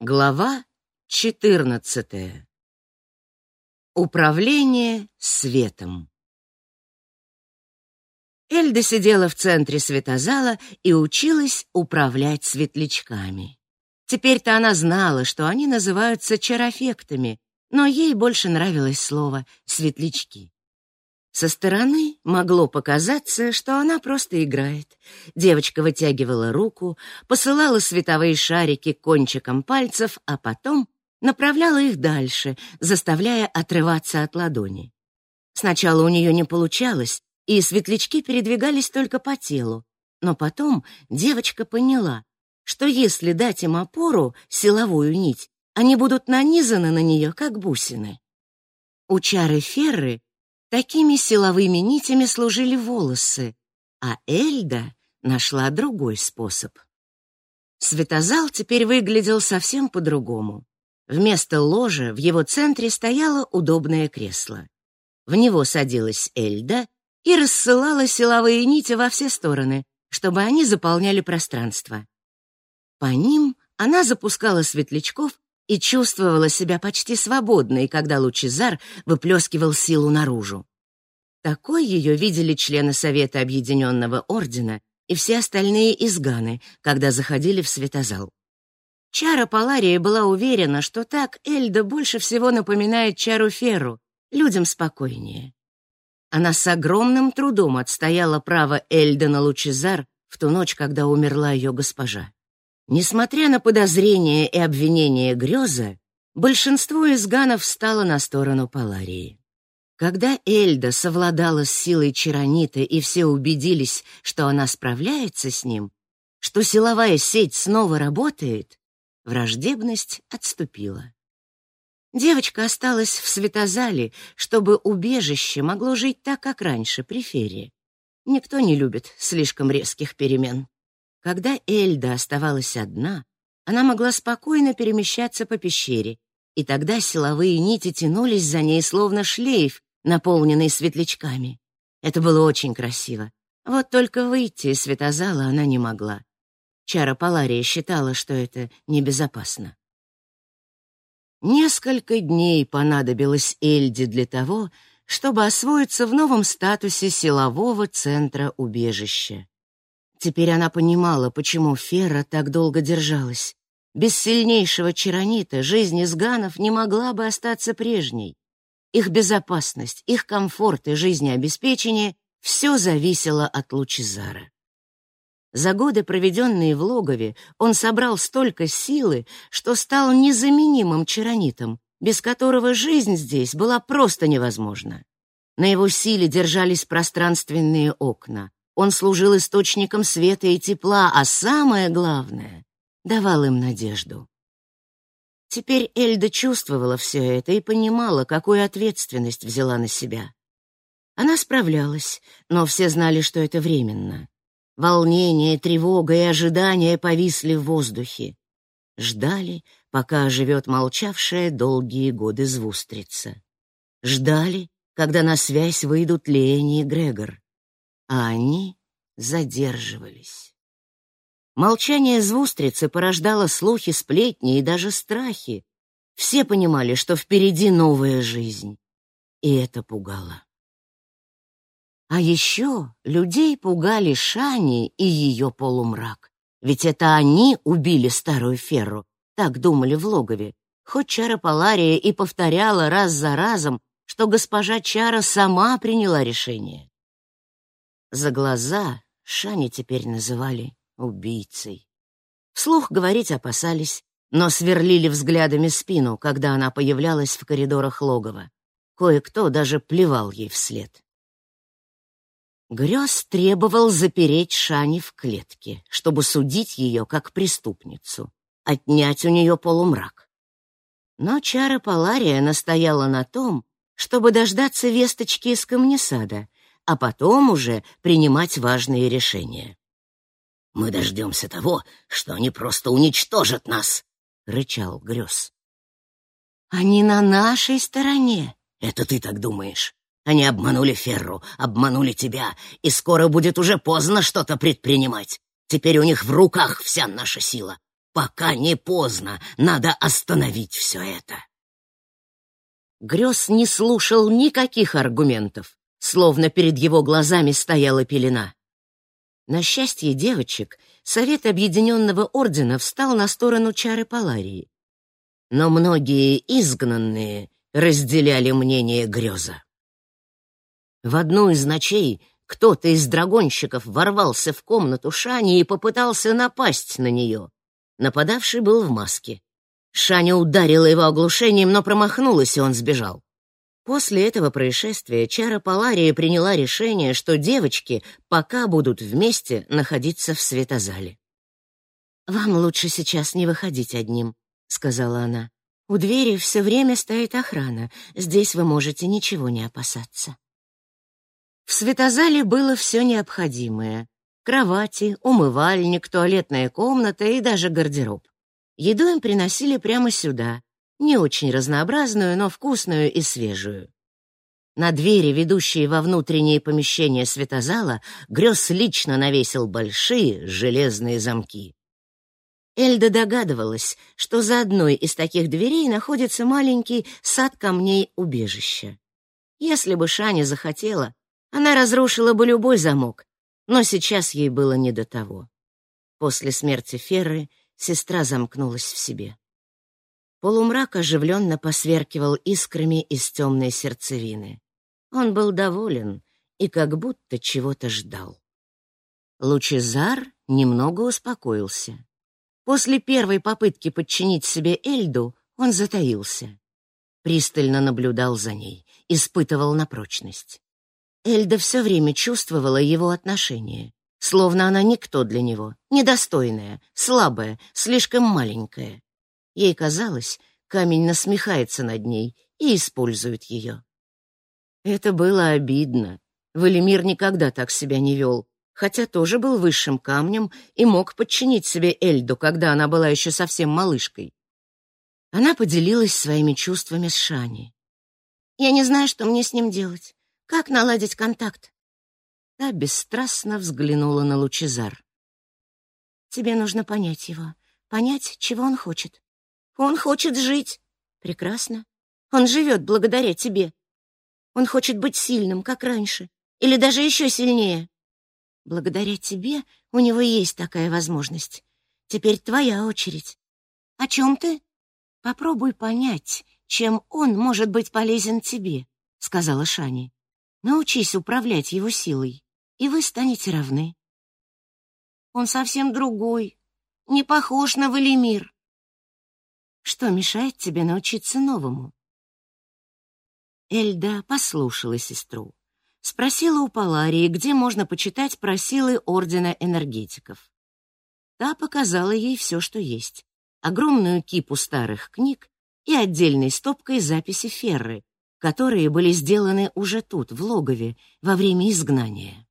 Глава 14. Управление светом. Эльда сидела в центре светозала и училась управлять светлячками. Теперь-то она знала, что они называются чарофектами, но ей больше нравилось слово «светлячки». Со стороны могло показаться, что она просто играет. Девочка вытягивала руку, посылала световые шарики кончиком пальцев, а потом направляла их дальше, заставляя отрываться от ладони. Сначала у нее не получалось, и светлячки передвигались только по телу. Но потом девочка поняла, что если дать им опору, силовую нить, они будут нанизаны на нее, как бусины. У чары Ферры Такими силовыми нитями служили волосы, а Эльда нашла другой способ. Светозал теперь выглядел совсем по-другому. Вместо ложа в его центре стояло удобное кресло. В него садилась Эльда и рассылала силовые нити во все стороны, чтобы они заполняли пространство. По ним она запускала светлячков и чувствовала себя почти свободной, когда Лучезар выплескивал силу наружу. Такой ее видели члены Совета Объединенного Ордена и все остальные изганы, когда заходили в светозал. Чара Палария была уверена, что так Эльда больше всего напоминает Чару Ферру, людям спокойнее. Она с огромным трудом отстояла право Эльда на Лучезар в ту ночь, когда умерла ее госпожа. Несмотря на подозрения и обвинения Грёза, большинство изганов встало на сторону Паларии. Когда Эльда совладала с силой Чаронита и все убедились, что она справляется с ним, что силовая сеть снова работает, враждебность отступила. Девочка осталась в светозале, чтобы убежище могло жить так, как раньше, при Фере. Никто не любит слишком резких перемен. Когда Эльда оставалась одна, она могла спокойно перемещаться по пещере, и тогда силовые нити тянулись за ней словно шлейф, наполненный светлячками. Это было очень красиво. Вот только выйти из светозала она не могла. Чара Палария считала, что это небезопасно. Несколько дней понадобилось Эльде для того, чтобы освоиться в новом статусе силового центра убежища. Теперь она понимала, почему Фера так долго держалась. Без сильнейшего чаронита жизнь изганов не могла бы остаться прежней. Их безопасность, их комфорт и жизнеобеспечение — все зависело от Лучезара. За годы, проведенные в логове, он собрал столько силы, что стал незаменимым чаронитом, без которого жизнь здесь была просто невозможна. На его силе держались пространственные окна, он служил источником света и тепла, а самое главное — давал им надежду. Теперь Эльда чувствовала все это и понимала, какую ответственность взяла на себя. Она справлялась, но все знали, что это временно. Волнение, тревога и ожидание повисли в воздухе. Ждали, пока оживет молчавшая долгие годы звустрица. Ждали, когда на связь выйдут Лени и Грегор а они задерживались. Молчание звустрицы порождало слухи, сплетни и даже страхи. Все понимали, что впереди новая жизнь, и это пугало. А еще людей пугали Шани и ее полумрак. Ведь это они убили старую Ферру, так думали в логове. Хоть Чара Палария и повторяла раз за разом, что госпожа Чара сама приняла решение. За глаза Шани теперь называли убийцей. Вслух говорить опасались, но сверлили взглядами спину, когда она появлялась в коридорах логова. Кое-кто даже плевал ей вслед. Грёз требовал запереть Шани в клетке, чтобы судить ее как преступницу, отнять у нее полумрак. Но Чара Палария настояла на том, чтобы дождаться весточки из камнесада а потом уже принимать важные решения. «Мы дождемся того, что они просто уничтожат нас», — рычал Грёз. «Они на нашей стороне». «Это ты так думаешь. Они обманули Ферру, обманули тебя, и скоро будет уже поздно что-то предпринимать. Теперь у них в руках вся наша сила. Пока не поздно, надо остановить все это. Грёз не слушал никаких аргументов, словно перед его глазами стояла пелена. На счастье девочек, Совет Объединенного Ордена встал на сторону чары Паларии. Но многие изгнанные разделяли мнение Грёза. В одну из ночей кто-то из драгонщиков ворвался в комнату Шани и попытался напасть на нее. Нападавший был в маске. Шаня ударила его оглушением, но промахнулась, и он сбежал. После этого происшествия Чара Палария приняла решение, что девочки пока будут вместе находиться в светозале. «Вам лучше сейчас не выходить одним», — сказала она. «У двери все время стоит охрана. Здесь вы можете ничего не опасаться». В светозале было все необходимое. Кровати, умывальник, туалетная комната и даже гардероб. Еду им приносили прямо сюда, не очень разнообразную, но вкусную и свежую. На двери, ведущие во внутренние помещения светозала, Грёз лично навесил большие железные замки. Эльда догадывалась, что за одной из таких дверей находится маленький сад камней убежища. Если бы Шаня захотела, она разрушила бы любой замок, но сейчас ей было не до того. После смерти Ферры сестра замкнулась в себе. Полумрак оживленно посверкивал искрами из темной сердцевины. Он был доволен и как будто чего-то ждал. Лучезар немного успокоился. После первой попытки подчинить себе Эльду он затаился. Пристально наблюдал за ней, испытывал на прочность. Эльда все время чувствовала его отношение, словно она никто для него, недостойная, слабая, слишком маленькая. Ей казалось, камень насмехается над ней и использует ее. Это было обидно. Валимир никогда так себя не вел, хотя тоже был высшим камнем и мог подчинить себе Эльду, когда она была еще совсем малышкой. Она поделилась своими чувствами с Шани. «Я не знаю, что мне с ним делать. Как наладить контакт? Та бесстрастно взглянула на Лучезар. Тебе нужно понять его, понять, чего он хочет. Он хочет жить. Прекрасно. Он живет благодаря тебе. Он хочет быть сильным, как раньше, или даже еще сильнее. Благодаря тебе у него есть такая возможность. Теперь твоя очередь. О чем ты? Попробуй понять, чем он может быть полезен тебе, сказала Шани. Научись управлять его силой, и вы станете равны. Он совсем другой, не похож на Валимир. Что мешает тебе научиться новому? Эльда послушала сестру. Спросила у Паларии, где можно почитать про силы Ордена Энергетиков. Та показала ей все, что есть. Огромную кипу старых книг и отдельной стопкой записи Ферры, которые были сделаны уже тут, в логове, во время изгнания.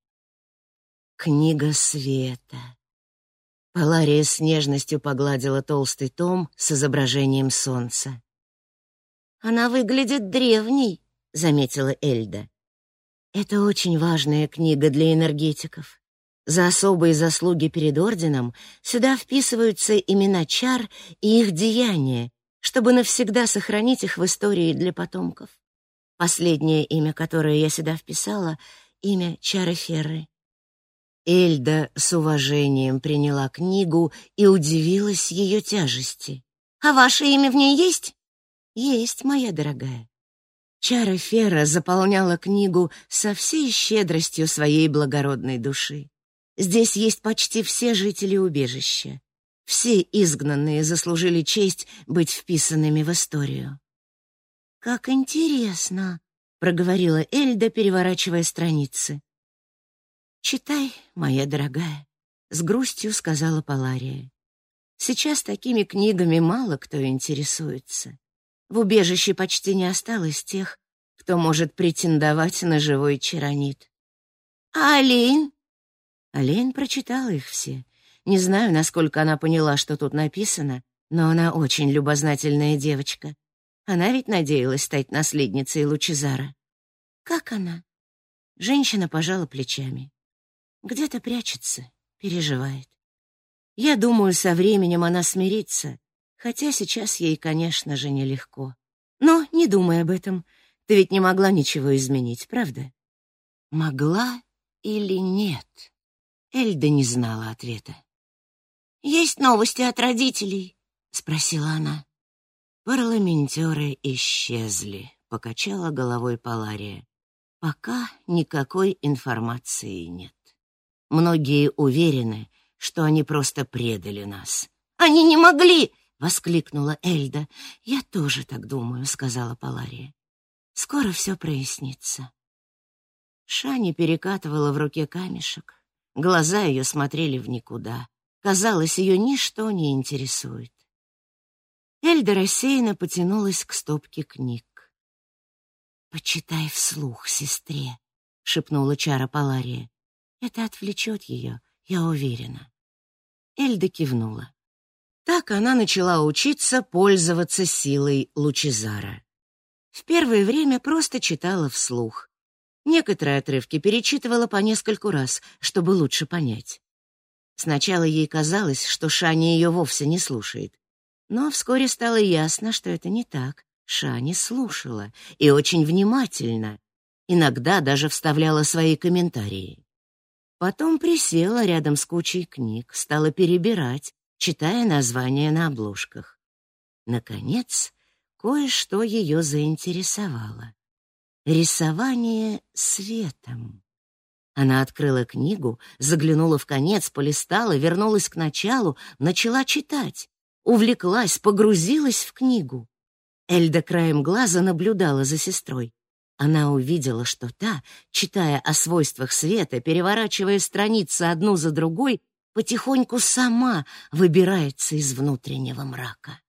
Книга света. Палария с нежностью погладила толстый том с изображением солнца. «Она выглядит древней», — заметила Эльда. «Это очень важная книга для энергетиков. За особые заслуги перед Орденом сюда вписываются имена чар и их деяния, чтобы навсегда сохранить их в истории для потомков. Последнее имя, которое я сюда вписала, имя Чары Ферры. Эльда с уважением приняла книгу и удивилась ее тяжести. «А ваше имя в ней есть?» «Есть, моя дорогая». Чара Ферра заполняла книгу со всей щедростью своей благородной души. Здесь есть почти все жители убежища. Все изгнанные заслужили честь быть вписанными в историю. «Как интересно», — проговорила Эльда, переворачивая страницы. «Читай, моя дорогая», — с грустью сказала Палария. «Сейчас такими книгами мало кто интересуется. В убежище почти не осталось тех, кто может претендовать на живой чаранит. А Олень? Олень прочитала их все. Не знаю, насколько она поняла, что тут написано, но она очень любознательная девочка. Она ведь надеялась стать наследницей Лучезара. Как она? Женщина пожала плечами. Где-то прячется, переживает. Я думаю, со временем она смирится, хотя сейчас ей, конечно же, нелегко. Но не думай об этом. Ты ведь не могла ничего изменить, правда? Могла или нет? Эльда не знала ответа. «Есть новости от родителей?» — спросила она. Парламентеры исчезли, покачала головой Палария. Пока никакой информации нет. Многие уверены, что они просто предали нас. «Они не могли!» — воскликнула Эльда. «Я тоже так думаю», — сказала Палария. «Скоро все прояснится». Шани перекатывала в руке камешек. Глаза ее смотрели в никуда. Казалось, ее ничто не интересует. Эльда рассеянно потянулась к стопке книг. «Почитай вслух, сестре», — шепнула Чара Палария. «Это отвлечет ее, я уверена». Эльда кивнула. Так она начала учиться пользоваться силой Лучезара. В первое время просто читала вслух. Некоторые отрывки перечитывала по нескольку раз, чтобы лучше понять. Сначала ей казалось, что Шани ее вовсе не слушает. Но вскоре стало ясно, что это не так. Шани слушала и очень внимательно, иногда даже вставляла свои комментарии. Потом присела рядом с кучей книг, стала перебирать, читая названия на обложках. Наконец, кое-что ее заинтересовало. Рисование светом. Она открыла книгу, заглянула в конец, полистала, вернулась к началу, начала читать. Увлеклась, погрузилась в книгу. Эльда краем глаза наблюдала за сестрой. Она увидела, что та, читая о свойствах света, переворачивая страницы одну за другой, потихоньку сама выбирается из внутреннего мрака.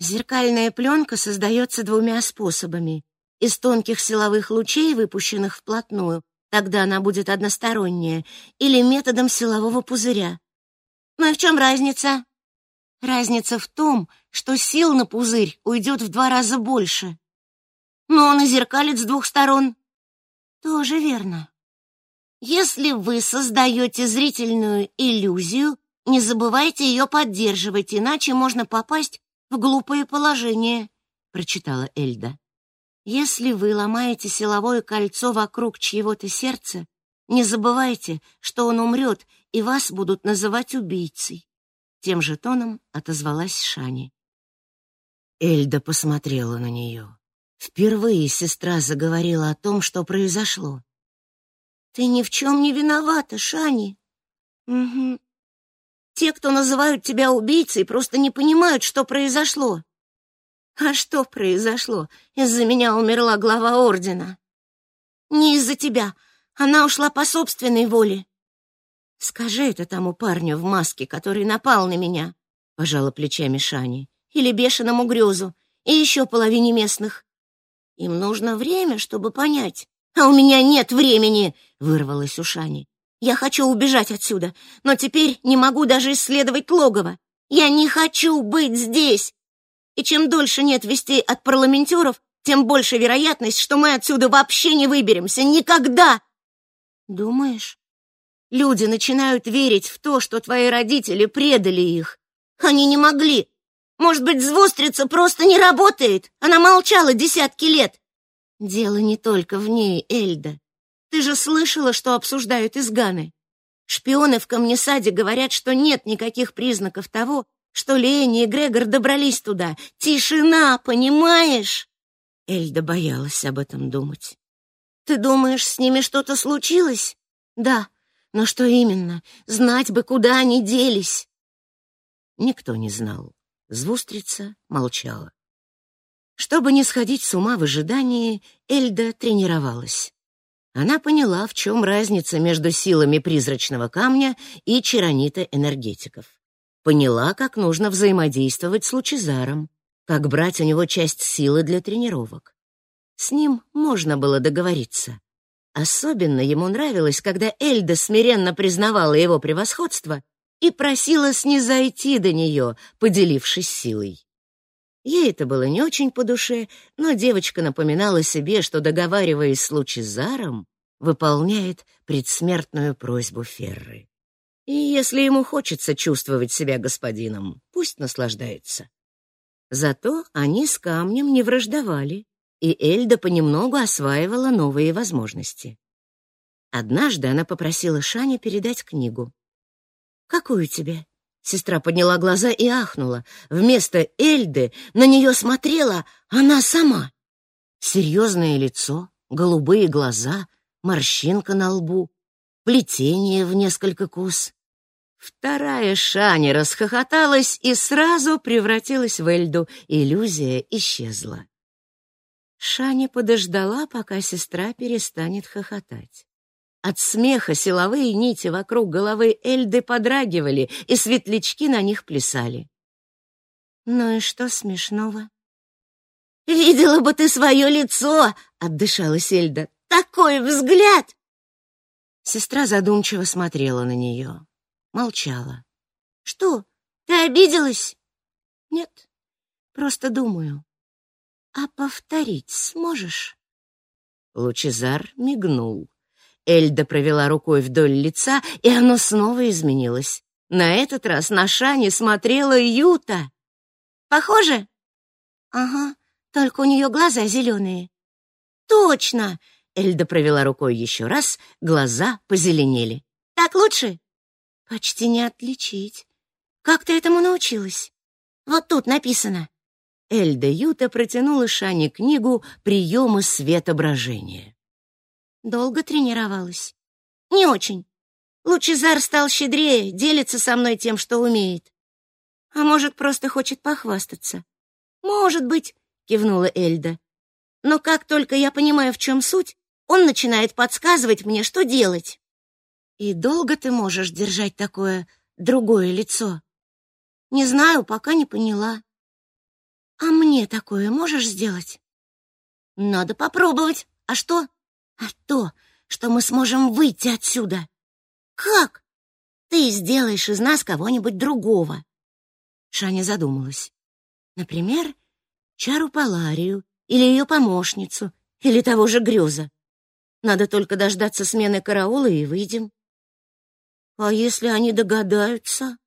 Зеркальная пленка создается двумя способами. Из тонких силовых лучей, выпущенных вплотную, тогда она будет односторонняя, или методом силового пузыря. Ну и в чем разница? Разница в том, что сил на пузырь уйдет в два раза больше. Но он и зеркалит с двух сторон. Тоже верно. Если вы создаете зрительную иллюзию, не забывайте ее поддерживать, иначе можно попасть в глупое положение, прочитала Эльда. Если вы ломаете силовое кольцо вокруг чьего-то сердца, не забывайте, что он умрет, и вас будут называть убийцей. Тем же тоном отозвалась Шани. Эльда посмотрела на нее. Впервые сестра заговорила о том, что произошло. Ты ни в чем не виновата, Шани. Угу. Те, кто называют тебя убийцей, просто не понимают, что произошло. А что произошло? Из-за меня умерла глава ордена. Не из-за тебя. Она ушла по собственной воле. Скажи это тому парню в маске, который напал на меня, пожала плечами Шани, или бешеному грезу, и еще половине местных. Им нужно время, чтобы понять. А у меня нет времени, вырвалось у Шани. Я хочу убежать отсюда, но теперь не могу даже исследовать логово. Я не хочу быть здесь. И чем дольше нет вестей от парламентеров, тем больше вероятность, что мы отсюда вообще не выберемся. Никогда! Думаешь? Люди начинают верить в то, что твои родители предали их. Они не могли. Может быть, звустрица просто не работает? Она молчала десятки лет. Дело не только в ней, Эльда. Ты же слышала, что обсуждают изганы. Шпионы в камнесаде говорят, что нет никаких признаков того, что Лени и Грегор добрались туда. Тишина, понимаешь? Эльда боялась об этом думать. Ты думаешь, с ними что-то случилось? Да, но что именно? Знать бы, куда они делись. Никто не знал. Звустрица молчала. Чтобы не сходить с ума в ожидании, Эльда тренировалась. Она поняла, в чем разница между силами призрачного камня и чаронита энергетиков. Поняла, как нужно взаимодействовать с Лучезаром, как брать у него часть силы для тренировок. С ним можно было договориться. Особенно ему нравилось, когда Эльда смиренно признавала его превосходство и просила снизойти до нее, поделившись силой. Ей это было не очень по душе, но девочка напоминала себе, что, договариваясь с Лучезаром, выполняет предсмертную просьбу Ферры. И если ему хочется чувствовать себя господином, пусть наслаждается. Зато они с камнем не враждовали, и Эльда понемногу осваивала новые возможности. Однажды она попросила Шани передать книгу. «Какую тебе?» Сестра подняла глаза и ахнула. Вместо Эльды на нее смотрела она сама. Серьезное лицо, голубые глаза, морщинка на лбу, плетение в несколько кус. Вторая Шаня расхохоталась и сразу превратилась в Эльду. Иллюзия исчезла. Шаня подождала, пока сестра перестанет хохотать. От смеха силовые нити вокруг головы Эльды подрагивали, и светлячки на них плясали. «Ну и что смешного?» «Видела бы ты свое лицо!» — отдышалась Эльда. «Такой взгляд!» Сестра задумчиво смотрела на нее. Молчала. «Что, ты обиделась?» «Нет, просто думаю. А повторить сможешь?» Лучезар мигнул. Эльда провела рукой вдоль лица, и оно снова изменилось. На этот раз на Шане смотрела Юта. «Похоже?» «Ага, только у нее глаза зеленые». «Точно!» Эльда провела рукой еще раз, глаза позеленели. «Так лучше?» «Почти не отличить. Как ты этому научилась?» «Вот тут написано». Эльда Юта протянула Шане книгу «Приемы светображения». Долго тренировалась? Не очень. Лучезар стал щедрее, делится со мной тем, что умеет. А может, просто хочет похвастаться? Может быть, кивнула Эльда. Но как только я понимаю, в чем суть, он начинает подсказывать мне, что делать. И долго ты можешь держать такое другое лицо? Не знаю, пока не поняла. А мне такое можешь сделать? Надо попробовать. А что? А то, что мы сможем выйти отсюда. Как? Ты сделаешь из нас кого-нибудь другого. Шаня задумалась. Например, Чару Паларию или ее помощницу, или того же Грёза. Надо только дождаться смены караула и выйдем. А если они догадаются?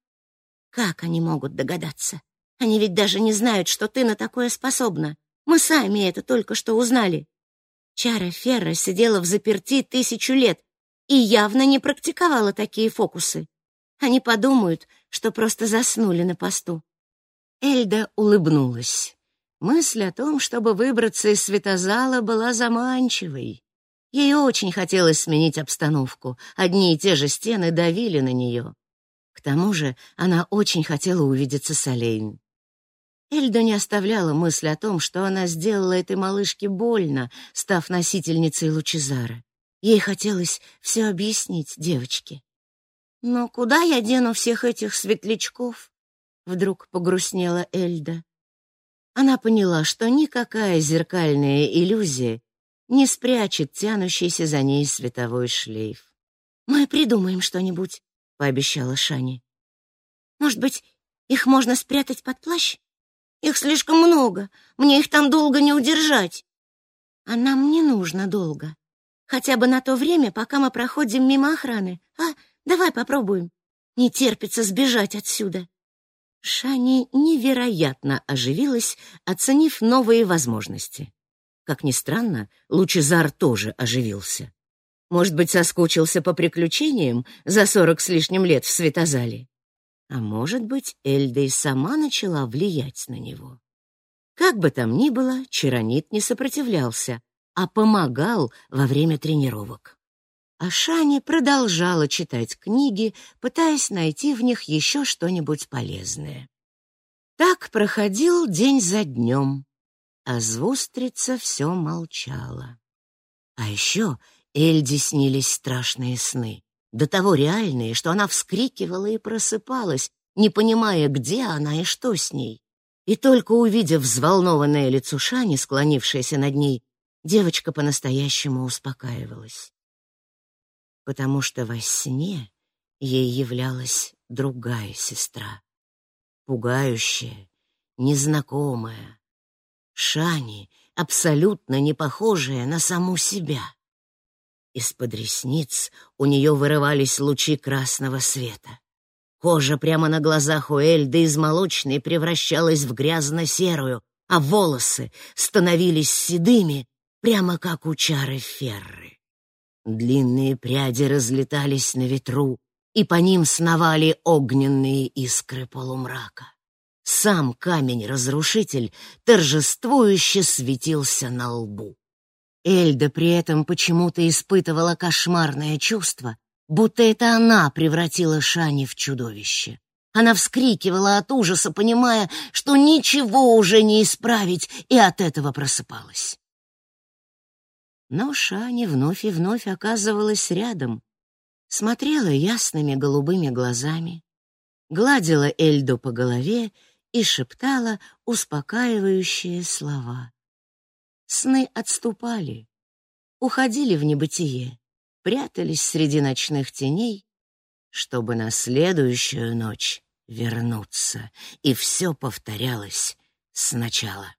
Как они могут догадаться? Они ведь даже не знают, что ты на такое способна. Мы сами это только что узнали. Чара Ферра сидела в заперти тысячу лет и явно не практиковала такие фокусы. Они подумают, что просто заснули на посту. Эльда улыбнулась. Мысль о том, чтобы выбраться из светозала, была заманчивой. Ей очень хотелось сменить обстановку. Одни и те же стены давили на нее. К тому же она очень хотела увидеться с Олейн. Эльду не оставляла мысль о том, что она сделала этой малышке больно, став носительницей Лучезара. Ей хотелось все объяснить девочке. «Но куда я дену всех этих светлячков?» Вдруг погрустнела Эльда. Она поняла, что никакая зеркальная иллюзия не спрячет тянущийся за ней световой шлейф. «Мы придумаем что-нибудь», — пообещала Шани. «Может быть, их можно спрятать под плащ?» Их слишком много, мне их там долго не удержать. А нам не нужно долго. Хотя бы на то время, пока мы проходим мимо охраны. А, давай попробуем. Не терпится сбежать отсюда. Шани невероятно оживилась, оценив новые возможности. Как ни странно, Лучезар тоже оживился. Может быть, соскучился по приключениям за сорок с лишним лет в Светозале. А может быть, Эльда и сама начала влиять на него. Как бы там ни было, Чаронит не сопротивлялся, а помогал во время тренировок. А Шани продолжала читать книги, пытаясь найти в них еще что-нибудь полезное. Так проходил день за днем, а звустрица все молчала. А еще Эльде снились страшные сны до того реальные, что она вскрикивала и просыпалась, не понимая, где она и что с ней. И только увидев взволнованное лицо Шани, склонившееся над ней, девочка по-настоящему успокаивалась. Потому что во сне ей являлась другая сестра, пугающая, незнакомая, Шани, абсолютно не похожая на саму себя. Из-под ресниц у нее вырывались лучи красного света. Кожа прямо на глазах у Эльды из молочной превращалась в грязно-серую, а волосы становились седыми, прямо как у чары Ферры. Длинные пряди разлетались на ветру, и по ним сновали огненные искры полумрака. Сам камень-разрушитель торжествующе светился на лбу. Эльда при этом почему-то испытывала кошмарное чувство, будто это она превратила Шани в чудовище. Она вскрикивала от ужаса, понимая, что ничего уже не исправить, и от этого просыпалась. Но Шани вновь и вновь оказывалась рядом, смотрела ясными голубыми глазами, гладила Эльду по голове и шептала успокаивающие слова. Сны отступали, уходили в небытие, прятались среди ночных теней, чтобы на следующую ночь вернуться, и все повторялось сначала.